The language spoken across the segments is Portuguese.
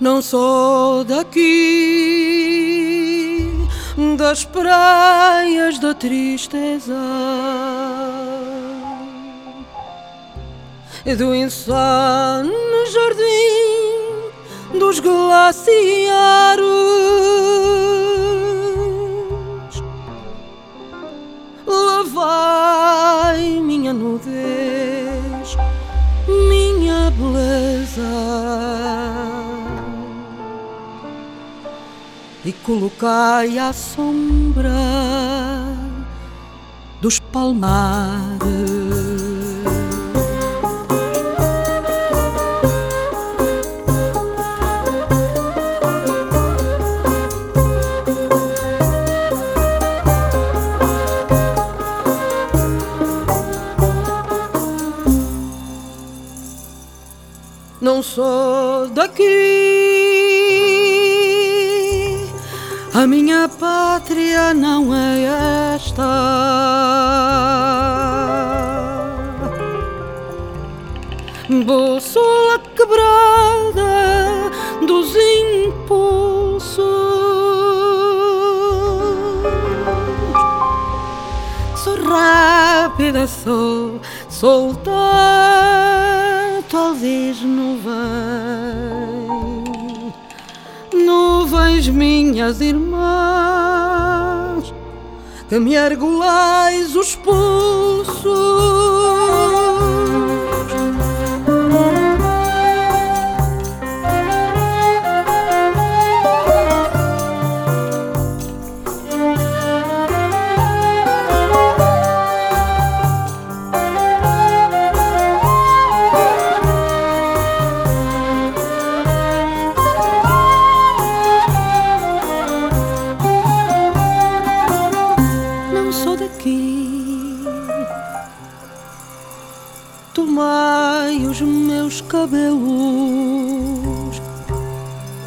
Não sou daqui, das praias da tristeza, do insano jardim dos glaciares. Lá vai minha nudez, minha beleza e coloquei à sombra dos palmares. Não sou daqui a minha pátria não é esta. Bússola quebrada dos impulsos. Sou rápida, sou solta, talvez não vem nuvens, minhas irmãs, que me argulais os pulsos. Tomai os meus cabelos,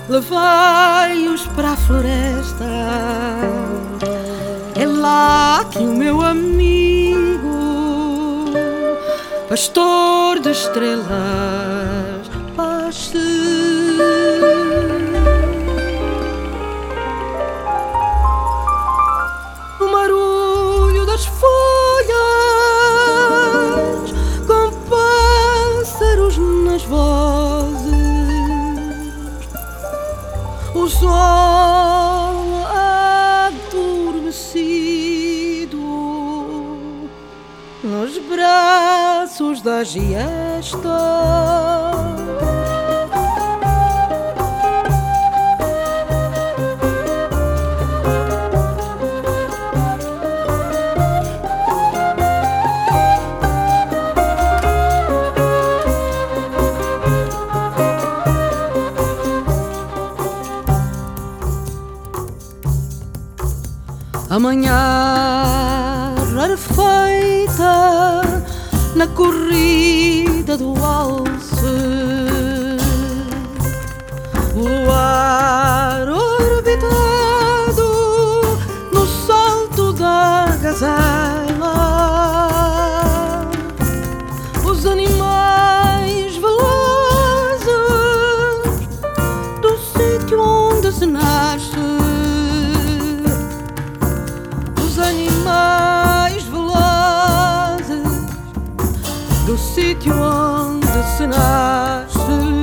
levai-os para a floresta. É lá que o meu amigo, pastor de estrelas, passe. Braços da giesta. Amanhã rarefeita na corrida do alce. o ar orbitado no salto da gazela. do sítio onde se nasce.